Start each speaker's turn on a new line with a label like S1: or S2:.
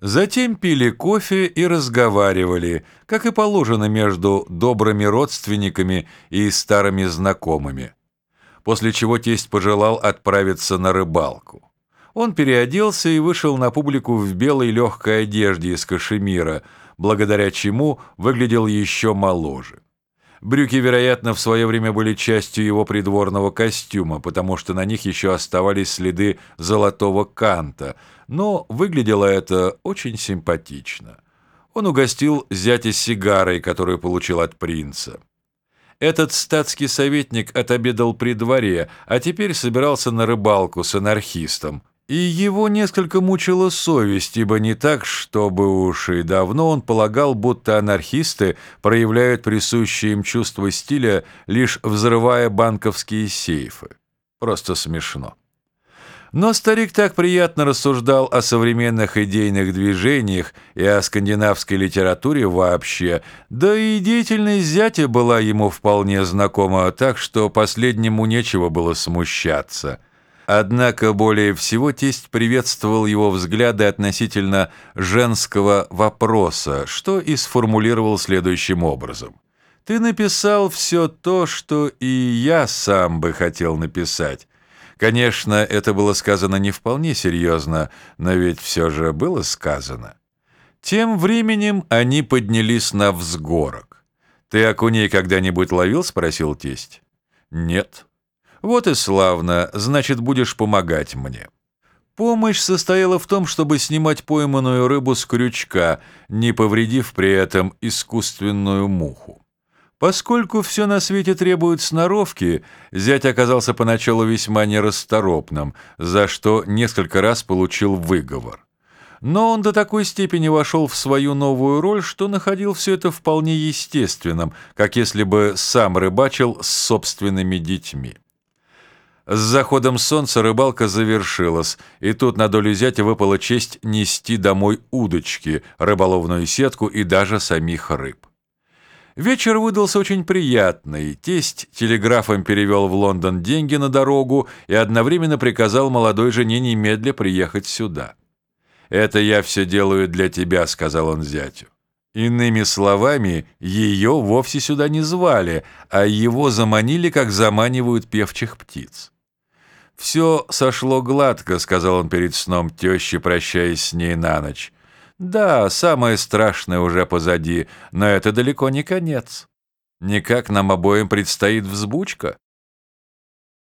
S1: Затем пили кофе и разговаривали, как и положено между добрыми родственниками и старыми знакомыми. После чего тесть пожелал отправиться на рыбалку. Он переоделся и вышел на публику в белой легкой одежде из кашемира, благодаря чему выглядел еще моложе. Брюки, вероятно, в свое время были частью его придворного костюма, потому что на них еще оставались следы золотого канта, но выглядело это очень симпатично. Он угостил зятя сигарой, которую получил от принца. Этот статский советник отобедал при дворе, а теперь собирался на рыбалку с анархистом, и его несколько мучила совесть, ибо не так, чтобы уж и давно он полагал, будто анархисты проявляют присущее им чувство стиля, лишь взрывая банковские сейфы. Просто смешно. Но старик так приятно рассуждал о современных идейных движениях и о скандинавской литературе вообще, да и деятельность зятя была ему вполне знакома, так что последнему нечего было смущаться – Однако более всего тесть приветствовал его взгляды относительно женского вопроса, что и сформулировал следующим образом. «Ты написал все то, что и я сам бы хотел написать. Конечно, это было сказано не вполне серьезно, но ведь все же было сказано». Тем временем они поднялись на взгорок. «Ты окуней когда-нибудь ловил?» — спросил тесть. «Нет». «Вот и славно, значит, будешь помогать мне». Помощь состояла в том, чтобы снимать пойманную рыбу с крючка, не повредив при этом искусственную муху. Поскольку все на свете требует сноровки, зять оказался поначалу весьма нерасторопным, за что несколько раз получил выговор. Но он до такой степени вошел в свою новую роль, что находил все это вполне естественным, как если бы сам рыбачил с собственными детьми. С заходом солнца рыбалка завершилась, и тут на долю зятя выпала честь нести домой удочки, рыболовную сетку и даже самих рыб. Вечер выдался очень приятный. Тесть телеграфом перевел в Лондон деньги на дорогу и одновременно приказал молодой жене немедля приехать сюда. «Это я все делаю для тебя», — сказал он зятю. Иными словами, ее вовсе сюда не звали, а его заманили, как заманивают певчих птиц. «Все сошло гладко», — сказал он перед сном теще, прощаясь с ней на ночь. «Да, самое страшное уже позади, но это далеко не конец. Никак нам обоим предстоит взбучка.